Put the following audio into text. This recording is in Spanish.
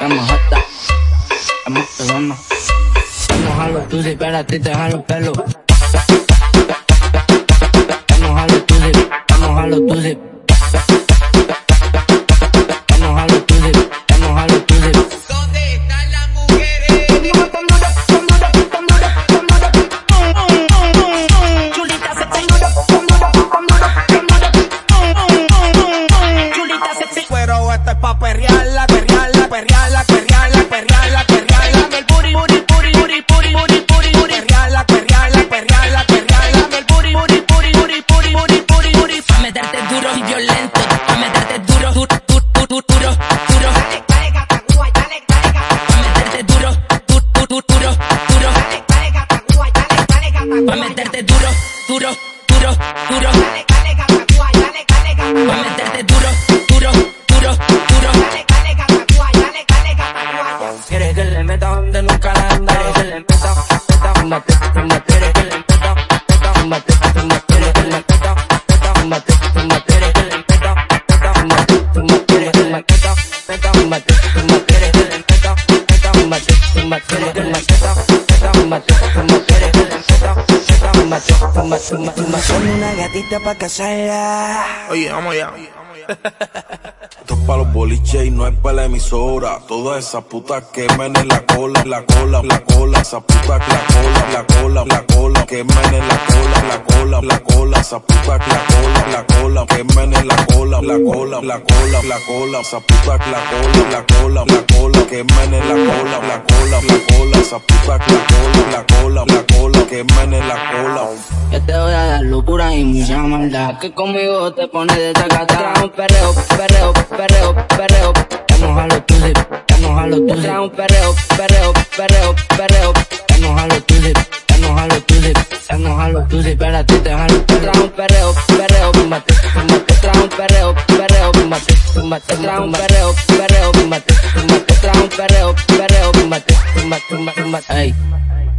estamos hasta, estamos pegando. Tú si para ti te jalo pelo. Meterte duro y violento. Pa' meterte duro, duro, duro, duro, duro, duro. Pa' meterte duro, duro, duro, duro, duro. Pa' meterte duro, duro, duro, duro. Pa' meterte duro, duro, duro, duro. Quieres que le meta donde nunca la anda. Quieres que le meta, meta, fúmate, fúmate. Quieres que le meta, meta, fúmate, fúmate. Quieres que le meta, meta, fúmate, Son una gatita pa' casarla. Oye, vamos ya. Esto es pa' los boliches y no es pa' la emisora. Todas esas putas quemen en la cola, la cola, la cola. Esa puta la cola, la cola, la cola. Quemen en la cola, la cola, la cola. Esa puta la cola, la cola. Quemen en la cola, la cola, la cola, la cola. Esa puta la cola, la cola, la cola. Quemen en la cola, la cola, la cola. Esa puta la cola, la cola, la cola. Quemen en la cola. Yo te voy a dar locura y mucha maldad. Que conmigo te pones de tacata. Un perreo, perreo, perreo, perreo. Vamos a lo tuyo, vamos a lo tuyo. Trae un perreo, perreo, perreo, perreo. Vamos a lo tuyo, vamos a lo tuyo. Vamos a lo tuyo, espérate, te jalo. Trae un perreo, perreo, fúmate, fúmate. Trae un perreo, perreo, fúmate, fúmate. Trae un perreo, perreo, fúmate, fúmate. Trae un perreo, perreo, do my, do my, do my, hey.